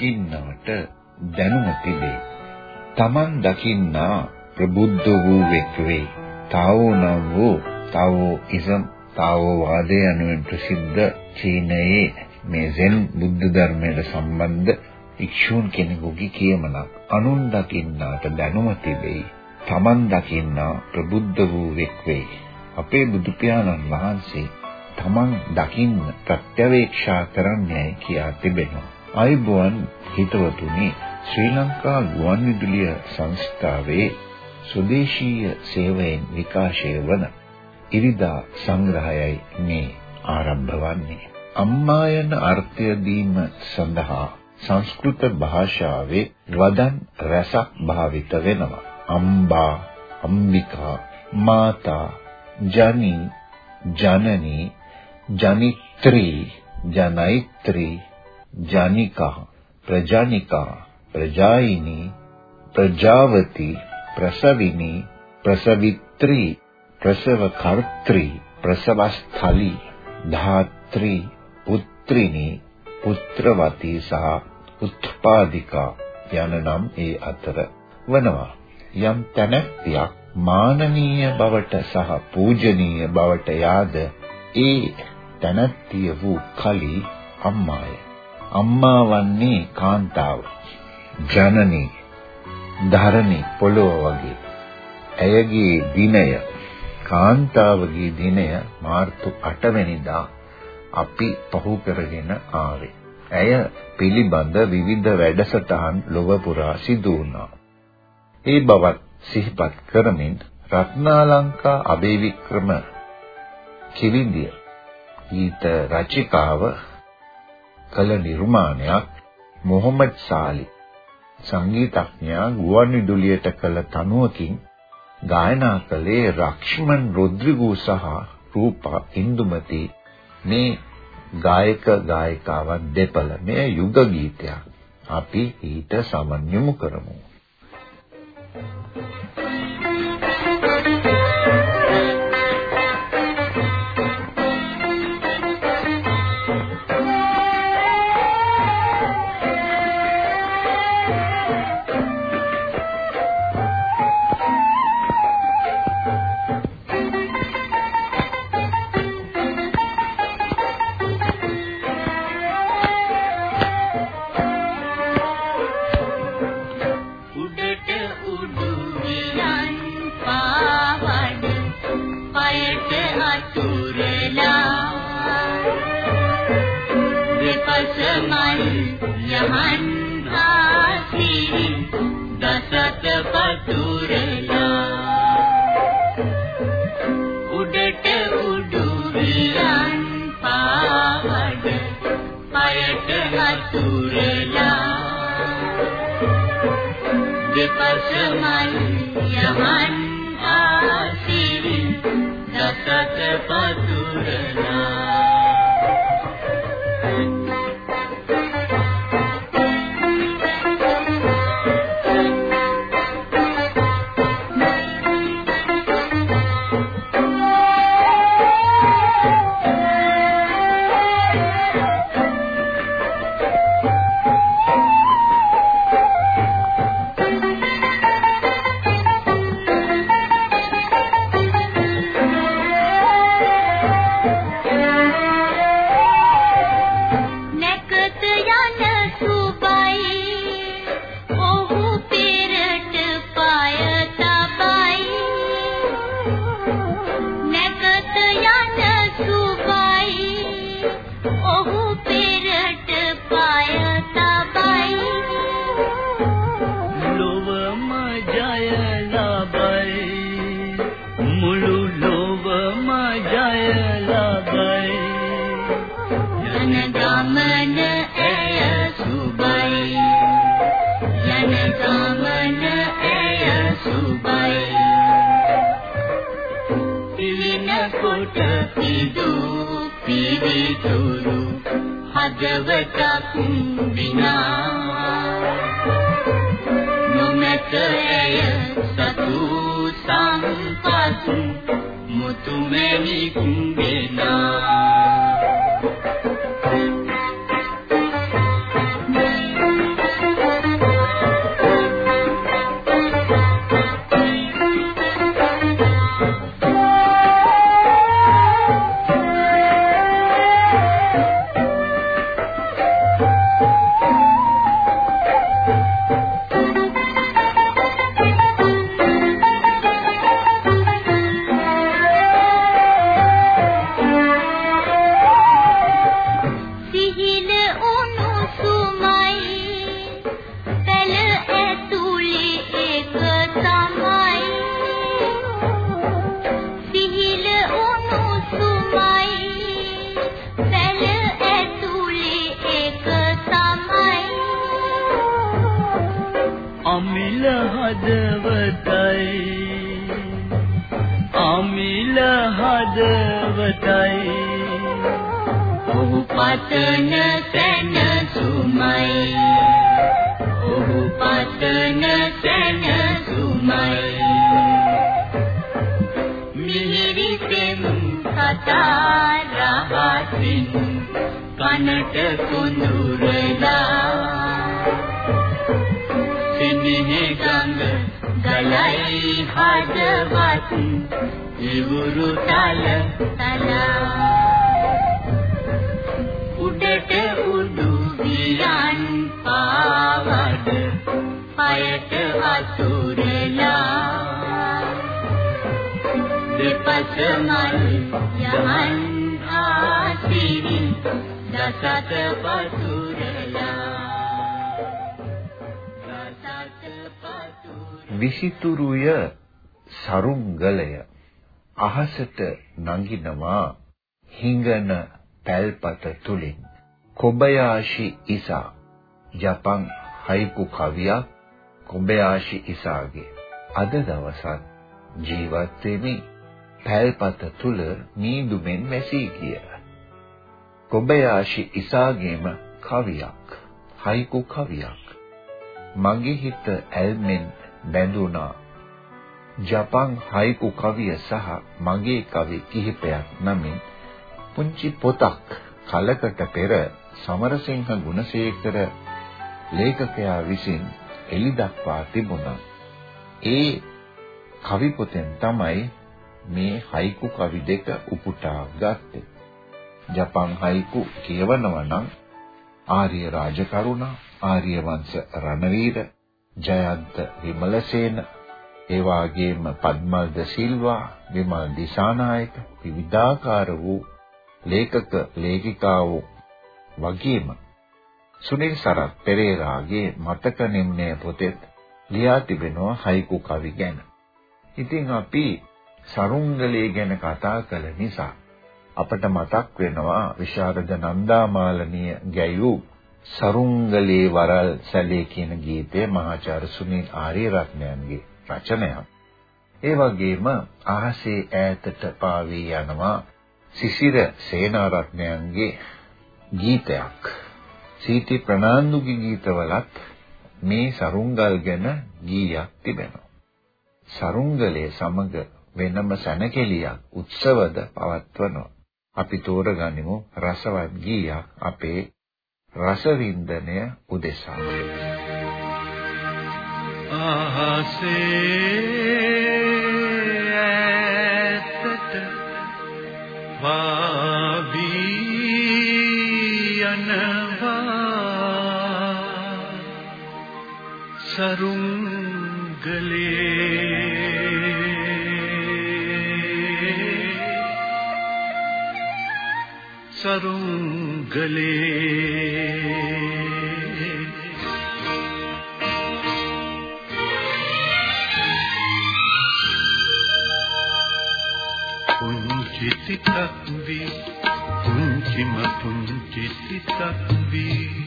දකින්නාට දැනුම තිබේ. Taman දකින්නා ප්‍රබුද්ධ වූ වෙක් වේ. තාවෝ නම් වූ තාවෝ ඉසම් තාවෝ වාදය යනුවෙන් ප්‍රසිද්ධ චීනයේ මේ සෙන් බුද්ධ ධර්මයට සම්බන්ධ ඉක්ෂූන් කෙනෙකුගේ කියමනක් අනුන් දකින්නාට දැනුම තිබෙයි. Taman දකින්නා ප්‍රබුද්ධ වූ වෙක් වේ. අපේ බුදු පියාණන් වහන්සේ තමන් දකින්න ප්‍රත්‍යවේක්ෂා කරන්නයි කියා තිබෙනවා. අයිබෝන් හිතවතුනි ශ්‍රී ලංකා ගුවන්විදුලිය සංස්ථාවේ ස්වදේශීය සේවයෙන් විකාශය වන ඉරිදා සංග්‍රහයයි මේ ආරම්භ වන්නේ. අම්මා යන අර්ථය දීම සඳහා සංස්කෘත භාෂාවේ වදන් රසක් භාවිත වෙනවා. අම්බා, අම්බිකා, මාතා, ජනි, ජනනී, ජනිත්‍රි, ජනෛත්‍රි, ජනිකා, ප්‍රජානිකා, ප්‍රජායිනී, ප්‍රජාවති, ප්‍රසවිනී, ප්‍රසවිත්‍රි, ප්‍රසව කර්ත්‍රි, ප්‍රසවස්ථලී, ධාත්‍රි, පුත්‍රිනී, පුත්‍රවතී සහ උත්පාදිකා යන නම් ඒ අතර වනවා. යම් තැනැත්තියක් මානනීය බවට සහ පූජනීය බවට යාද ඒ තැනැත්තිය වූ කලී අම්මාය. අම්මා වන්නේ කාන්තාව. ජනනී ධරණි පොළොව වගේ. ඇයගේ දිනය කාන්තාවගේ දිනය මාර්තු 8 වෙනිදා අපි පහු කරගෙන ආවේ. ඇය පිළිබඳ විවිධ වැඩසටහන් ලොව පුරා සිදු වුණා. ඒ බවත් සිහිපත් කරමින් රත්නාලංකා අබේවික්‍රම කිවිඳිය ගීත රචිකාව කළ නිර්මාණයක් මොහොමඩ් සාලි සංගීතඥයා ගුවන්විදුලියට කළ තනුවකින් ගායනා කළේ රක්ෂ්මන් රොද්රිගෝ සහ රූපා ඉන්දුමති. මේ ගායක ගායිකාවන් දෙපළ මේ යුග ගීතයක් අපි ඊට සමන්යමු කරමු. කොට හදවතක් විනා නොමැත ඇය සතු සම්පත්. මුතු ගලයි හදවත් ඉවුරු තල තලා උඩට උඩු වියන් පාවඩ පයට වතුරලා දෙපස මල් යහන් ආසිරි දසත විසිතුරුය සරුංගලය. අහසට නගිනවා හිඟන පැල්පත තුලින්. කොබයාෂි ඉසා. ජපන් හයිකු කවියක් කොබයාෂි ඉසාගේ. අද දවසත් ජීවත් වෙමි. පැල්පත තුල මීදුමෙන් වැසී ගිය. කොබයාෂි ඉසාගේම කවියක් හයිකු කවියක්. මගේ හිත ඇල්මෙන් බැඳුණා ජපන් හයිකු කවිය සහ මගේ කවි කිහිපයක් නමින් පුංචි පොතක් කලකට පෙර සමරසිංහ ගුණසේකර ලේඛකයා විසින් එළි දක්වා තිබුණා. ඒ කවි පොතෙන් තමයි මේ හයිකු කවි දෙක උපුටා ගත්තේ. ජපන් හයිකු කියවනවා නම් ආර්ය රාජකරුණ, ආර්ය වංශ රණවීර, ජයන්ත විමලසේන, ඒ වාගේම පද්මල් ද සිල්වා, විමල් දිසානායක විවිධාකාර වූ ලේඛක ලේඛිකාවෝ වගේම සුනිල් සරත් පෙරේරාගේ මතක නිම්නය පොතේ ලියා තිබෙනවා හයිකු කවි ගැන. ඉතින් අපි සරුංගලේ ගැන කතා කළ නිසා අපට මතක් වෙනවා විශාරද නන්දාමාලනිය ගැයූ සරුංගලේ වරල් සැලේ කියන ගීතය මහාචාර්ය සුනිල් ආරියරත්නයන්ගේ රචනයක්. ඒ වගේම අහසේ ඈතට පාවී යනවා සිසිර සේනාරත්නයන්ගේ ගීතයක්. සීටි ප්‍රනාන්දුගේ ගීතවලත් මේ සරුංගල් ගැන ගීයක් තිබෙනවා. සරුංගලේ සමග වෙනම සැනකෙලියක් උත්සවද පවත්වනවා. අපි තෝරගනිමු රසවත් ගීයක් අපේ රසවින්දනය උදෙසා. ආහසේ ඇතට වාවී යනවා සරුංගලේ සරුංගලේ පුංචි සිතක් වී පුංචිම පුංචි සිතක් වී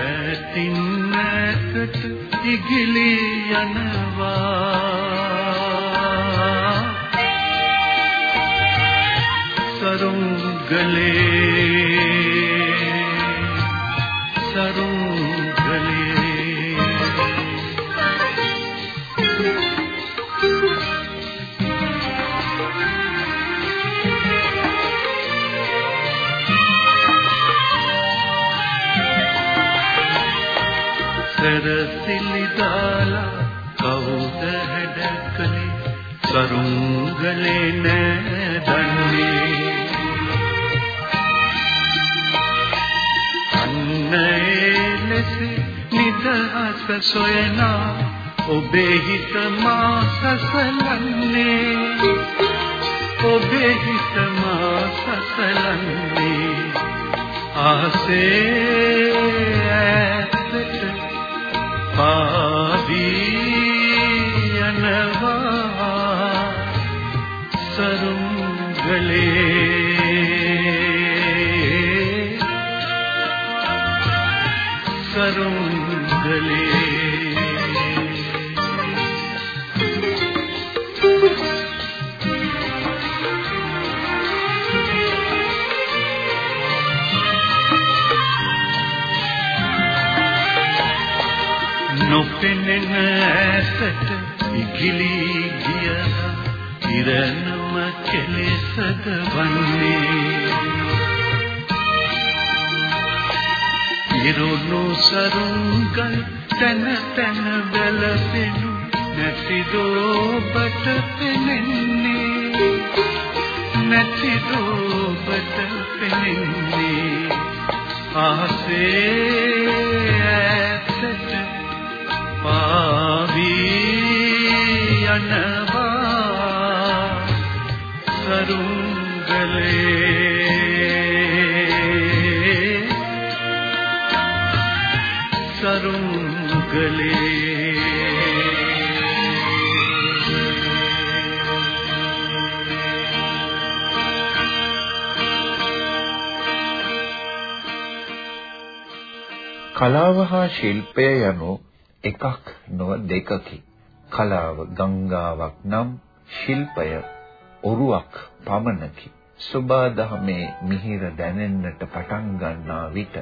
ඇතින් නැකට ඉගිලී යනවා කවුද හැඩකලේ? සරුංගලේ නෑදන්නේ සොයනා ඔබේ හිත මා සසලන්නේ. ඔබේ හිත මා සසලන්නේ. ආසේ පාවී යනවා සරුංගලේ සරුංගලේ නොපෙනෙන ඇසට ඉකිලී ගිය ඉරණම කෙලෙසද වන්නේ. ඉරුණු සරුංගල් තන තන වැළපෙනු නැතිදෝ ඔබට පෙනෙන්නේ. නැතිදෝ ඔබට පෙනෙන්නේ ආසේ පාවී යනවා. සරුංගලේ සරුංගලේ කලාව හා ශිල්පය යනු එකක් නොව දෙකකි. කලාව ගංගාවක් නම් ශිල්පය ඔරුවක් පමණකි. සුබාදහමේ මිහිර දැනෙන්නට පටන් ගන්නා විට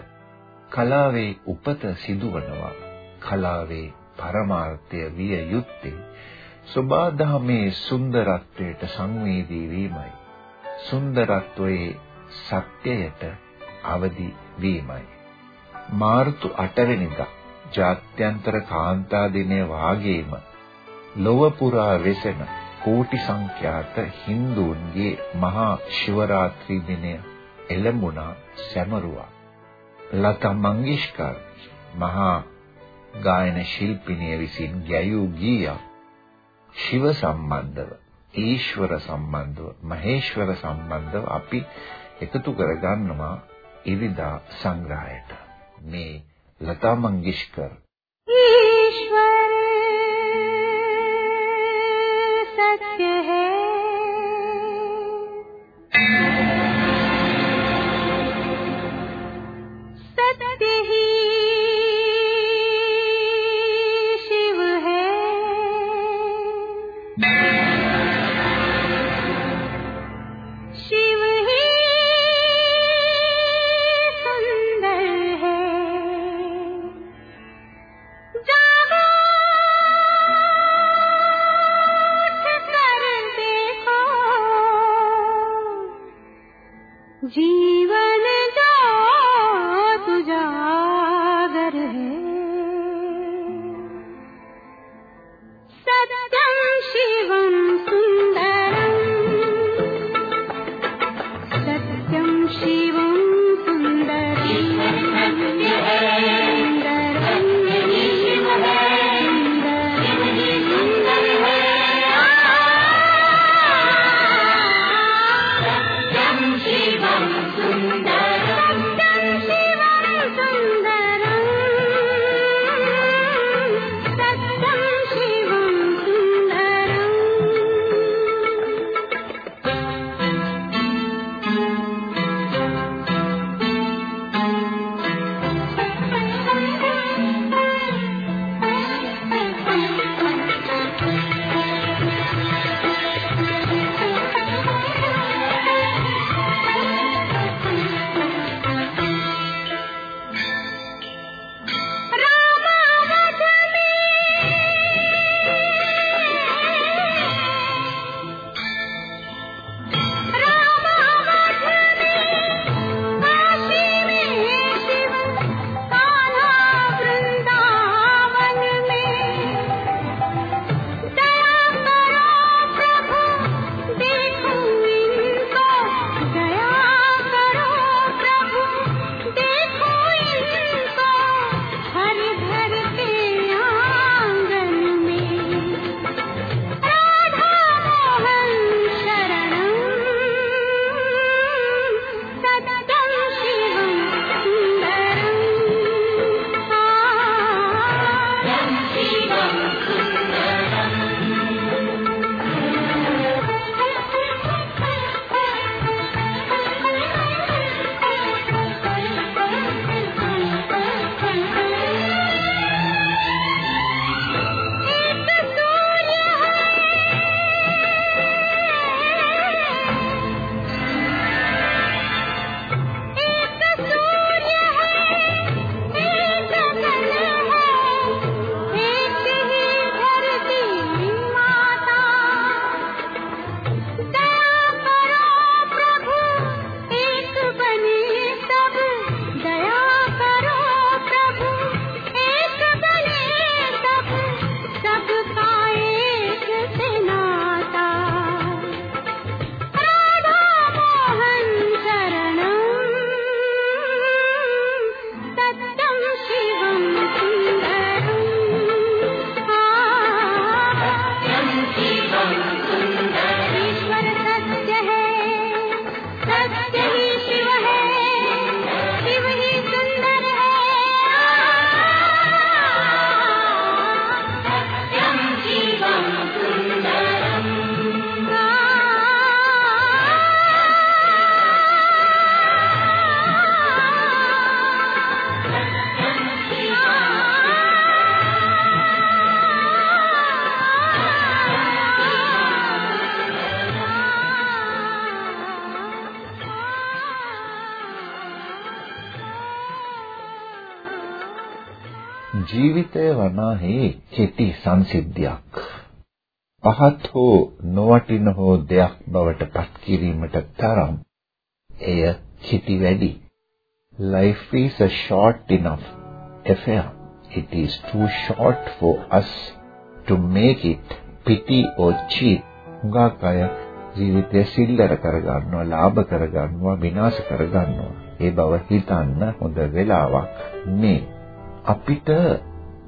කලාවේ උපත සිදුවනවා. කලාවේ පරමාර්ථය විය යුත්තේ සුබාදහමේ සුන්දරත්වයට සංවේදී වීමයි. සුන්දරත්වයේ සත්‍යයට අවදි වීමයි. මාර්තු 8 වෙනිදා ජාත්‍යන්තර කාන්තා දිනය වාගේම ලොව පුරා වෙසෙන කෝටි සංඛ්‍යාත Hinduන්ගේ මහා ශිවරාත්‍රි දිනය එළඹුණා සැමරුවා. ලතා මංගেশකර් මහා ගායන ශිල්පිනිය විසින් ගැයූ ගීයක් ශිව සම්බන්ධව ඊශ්වර සම්බන්ධව මහේශ්වර සම්බන්ධව අපි එකතු කරගන්නවා ඉරිදා සංග්‍රහයට මේ लता मंगेशकर ईश्वर सत्य है ජීවිතය වනාහි කෙටි සංසිද්ධියක්. පහත් හෝ නොවටින හෝ දෙයක් බවට පත් කිරීමට තරම් එය කෙටි වැඩි. Life is a short enough affair. It is too short for us to make it pity or cheat. හුඟක් අය ජීවිතය සිල්ලර කරගන්නවා, ලාභ කරගන්නවා, විනාශ කරගන්නවා. ඒ බව හිතන්න හොඳ වෙලාවක් මේ. අපිට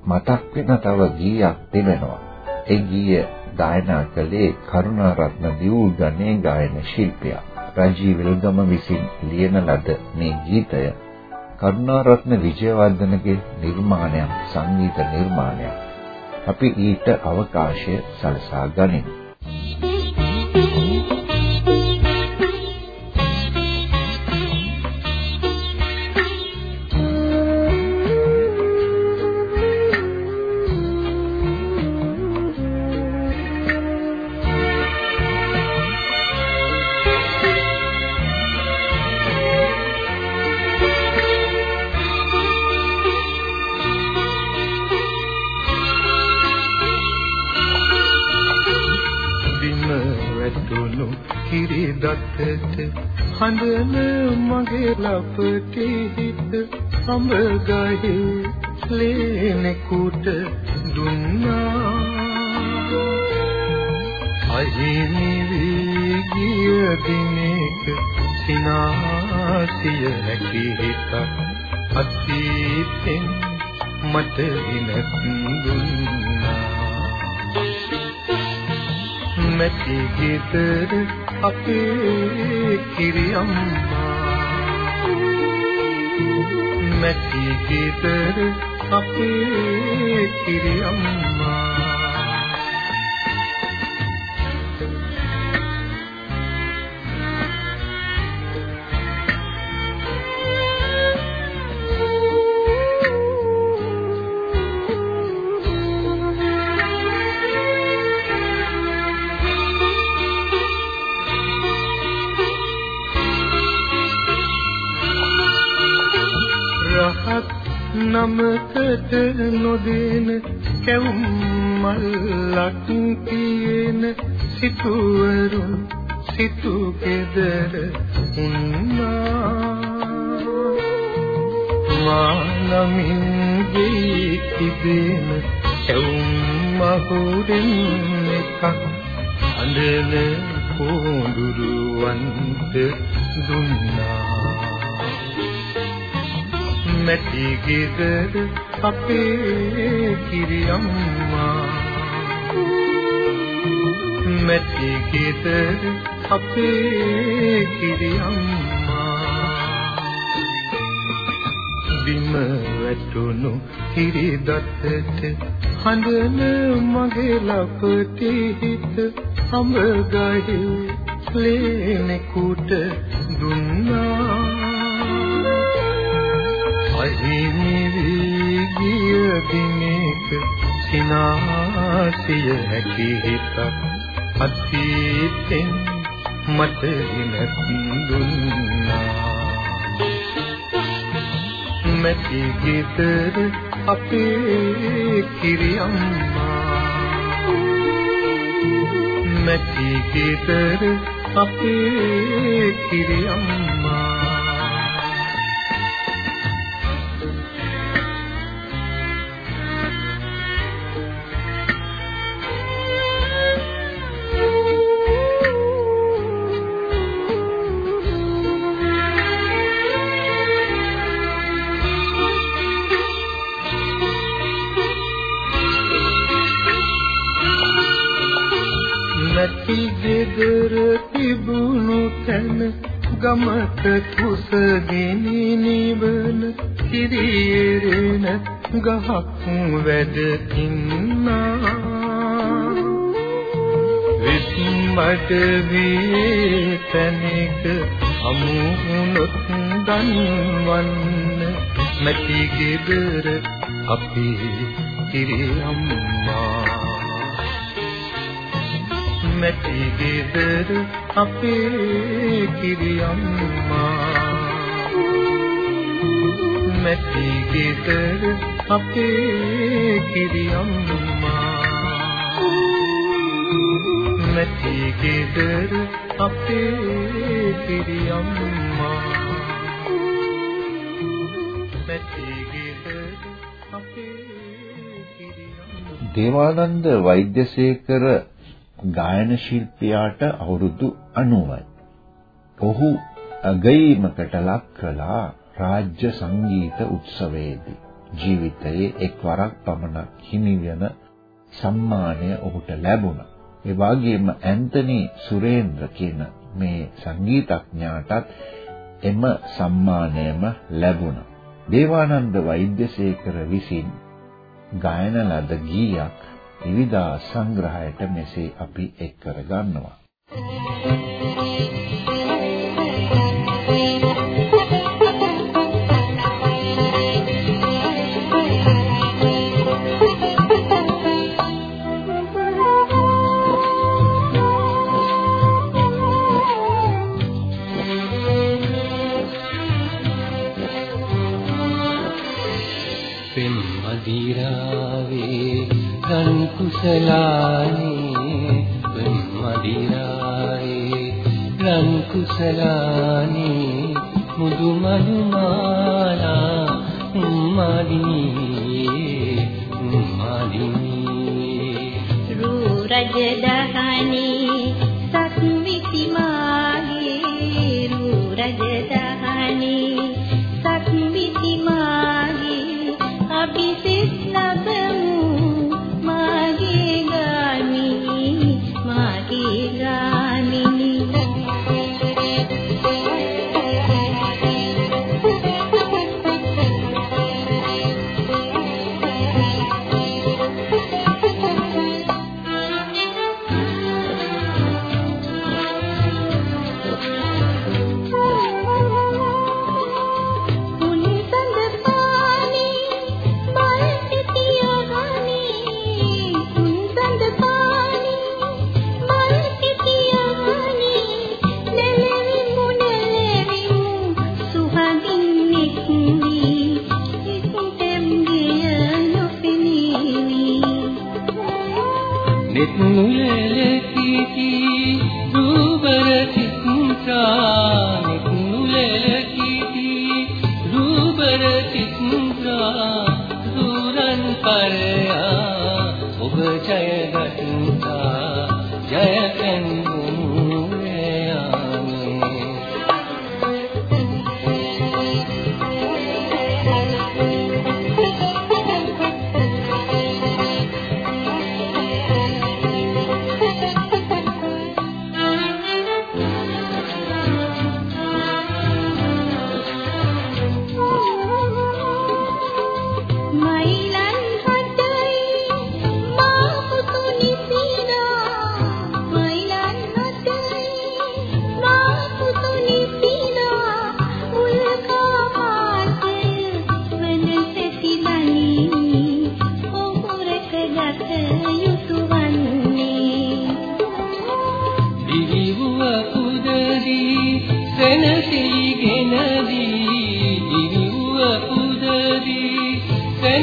මතක් වෙන තව ගීයක් තිබෙනවා. ඒ ගීය ගායනා කළේ කරුණාරත්න දියුල් ගණේ ගායන ශිල්පියා. රජී වෙල්ගම විසින් ලියන ලද මේ ගීතය කරුණාරත්න විජයවර්ධනගේ නිර්මාණයක් සංගීත නිර්මාණයක්. අපි ඊට අවකාශය සලසා ගනිමු. අඹ ගහේ ලේනෙකුට දුන්නා. අහිමි වී ගිය දිනක සිනාසිය හැකි හිත අතීතෙන් මට විනත් දුන්නා. මැටි ගෙදර අපේ කිරියම්මා මැටි ගෙදර අපේ කිරියම්මා නමකට නොදෙන කැවුම් මල්ලක් තියෙන සිටුවරුන් සිටු ගෙදර උන්නා. මානමින් ගේ තිබෙන කැවුම් මහුරෙන් එකක් අඳන පොඳුරුවන්ට දුන්නා. මැටි ගෙදර අපේ කිරියම්මා මැටි ගෙදර අපේ කිරියම්මා බිම වැටුණු හිරිදත්තට හඳන මගේ ලපටි හිත අඹ ගහේ ලේනෙකුට දුන්නා. අහිමි වී ගිය දිනක සිනාසිය හැකි හිතක් අතීතෙන් මට විනත් දුන්නා. මැටි ගෙදර අපේ කිරියම්මා මැටි ගෙදර අපේ කිරියම්මා ගමක කුසගිනි නිවන කිරියෙරෙන ගහක් වැඩ ඉන්නා. විස්මඩ වී තනික අමුණොත් දන්වන්න මැටි ගෙදර අපි කිරි අම්මා. මැටි ගෙදර අපේ කිරියම්මා මැටි ගෙදර අපේ කිරියම්මා මැටි ගෙදර අපේ කිරියම්මා මැටි ගෙදර අපේ කිරියම්මා දේවානන්ද වෛද්‍යසේකර ගායන ශිල්පියාට අවුරුදු 90යි. ඔහු අගීමකට ලක් කළා රාජ්‍ය සංගීත උත්සවයේදී. ජීවිතයේ එක්වරක් පමණ හිමි වෙන සම්මානය ඔහුට ලැබුණා. ඒ වගේම ඇන්තනි සුරේන්ද්‍ර කියන මේ සංගීතඥයාටත් එම සම්මානයම ලැබුණා. දේවානන්ද වෛද්‍යසේකර විසින් ගායන ලද ගීයක් විවිධා සංග්‍රහයට මෙසේ අපි එක් කර ගන්නවා. පෙම් ඔබ ජය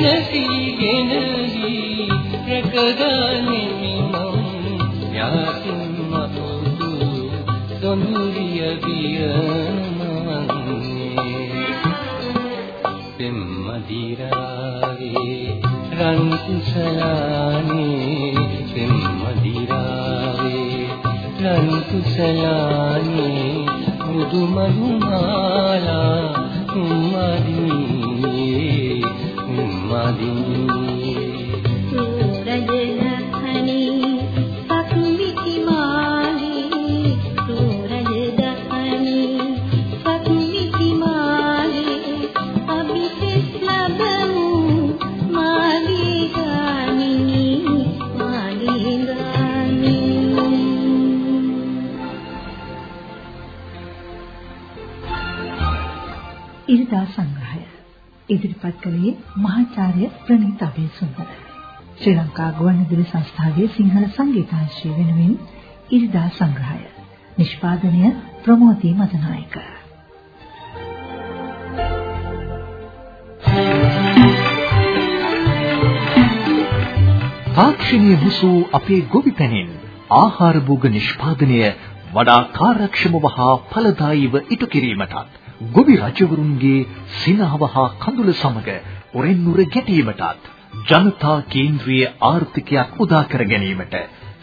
සෙනසීගෙනදී රැකගන්නේ මම යාතින් මතුදු දොනුරිය බියමන්නේ පෙම්මදිරාවේ රන් කුසලානේ පෙම්මදිරාවේ රන් කුසලානේ මුදු මහුමාලා උම්මාදිනී ඉරිදා සංග්‍රහය. ඉදිරිපත් කළේ මහාචාර්ය ප්‍රණීත අබේසුන්දර. ශ්‍රී ලංකා ගුවන්විදුලි සංස්ථාවේ සිංහල සංගීතංශය වෙනුවෙන් ඉරිදා සංග්‍රහය. නිෂ්පාදනය ප්‍රමෝදී මදනායක. තාක්ෂණීය හුසු අපේ ගොවි පැනෙන් ආහාර භෝග නිෂ්පාදනය වඩා කාර්යක්ෂමව හා ඵලදායීව ඉටු කිරීමටත් ගොවි රජවරුන්ගේ සිනහව හා කඳුල සමග ඔරෙන්නුර ගැටීමටත් ජනතා කේන්ද්‍රීය ආර්ථිකයක් උදා කර ගැනීමට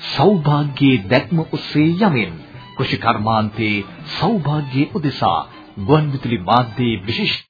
සෞභාග්‍යයේ දැක්ම ඔස්සේ යමින් කෘෂි කර්මාන්තයේ සෞභාග්‍යයේ උදෙසා ගුවන්විදුලි මාධ්‍යයේ විශිෂ්ට